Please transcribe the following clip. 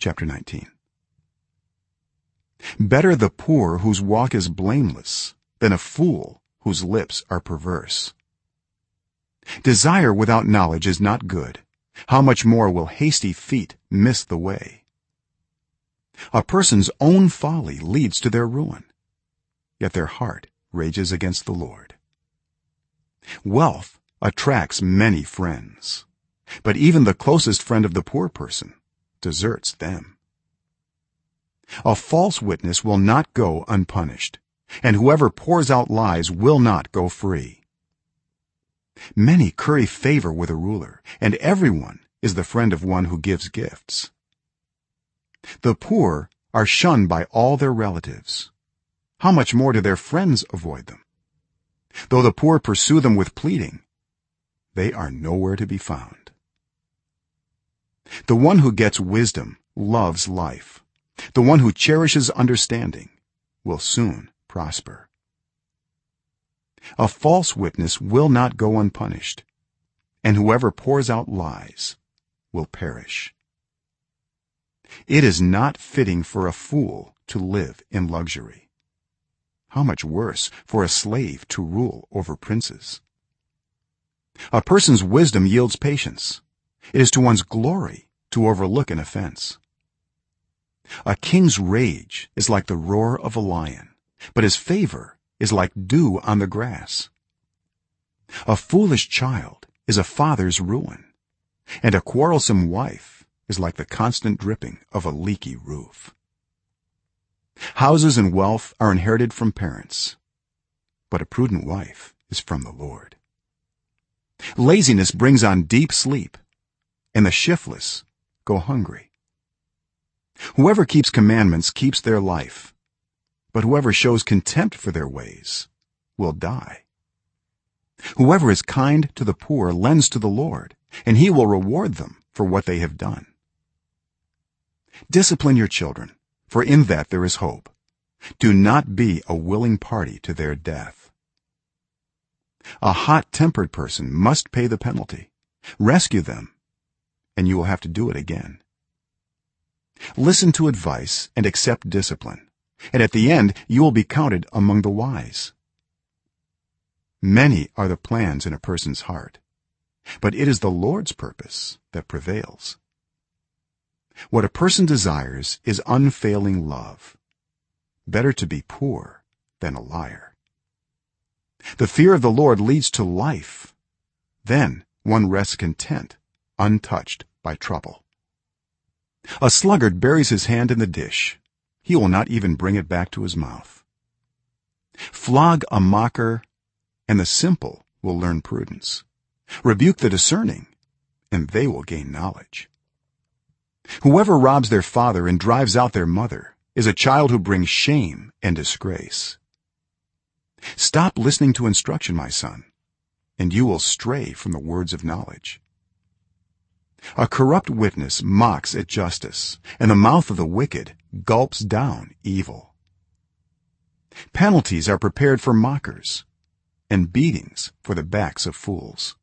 chapter 19 better the poor whose walk is blameless than a fool whose lips are perverse. Desire without knowledge is not good. How much more will hasty feet miss the way? A person's own folly leads to their ruin yet their heart rages against the lord. Wealth attracts many friends but even the closest friend of the poor person deserts them. A false witness will not go unpunished and whoever pours out lies will not go free. Many curry favor with a ruler and everyone is the friend of one who gives gifts. The poor are shunned by all their relatives. How much more do their friends avoid them? Though the poor pursue them with pleading they are nowhere to be found the one who gets wisdom loves life. The one who cherishes understanding will soon prosper. A false witness will not go unpunished and whoever pours out lies will perish. It is not fitting for a fool to live in luxury. How much worse for a slave to rule over princes. A person's wisdom yields patience it is to one's glory to overlook an offense. A king's rage is like the roar of a lion but his favor is like dew on the grass. A foolish child is a father's ruin and a quarrelsome wife is like the constant dripping of a leaky roof. Houses and wealth are inherited from parents but a prudent wife is from the lord. Laziness brings on deep sleep and the shiftless go hungry. Whoever keeps commandments keeps their life but whoever shows contempt for their ways will die. Whoever is kind to the poor lends to the lord and he will reward them for what they have done. Discipline your children for in that there is hope. Do not be a willing party to their death. A hot-tempered person must pay the penalty. Rescue them and you will have to do it again. Listen to advice and accept discipline and at the end you will be counted among the wise. Many are the plans in a person's heart but it is the lord's purpose that prevails. What a person desires is unfailing love. Better to be poor than a liar. The fear of the lord leads to life. Then one rests content untouched by trouble. A sluggard buries his hand in the dish. He will not even bring it back to his mouth. Flog a mocker and the simple will learn prudence. Rebuke the discerning and they will gain knowledge. Whoever robs their father and drives out their mother is a child who brings shame and disgrace. Stop listening to instruction my son and you will stray from the words of knowledge a corrupt witness mocks at justice and the mouth of the wicked gulps down evil. Penalties are prepared for mockers and beatings for the backs of fools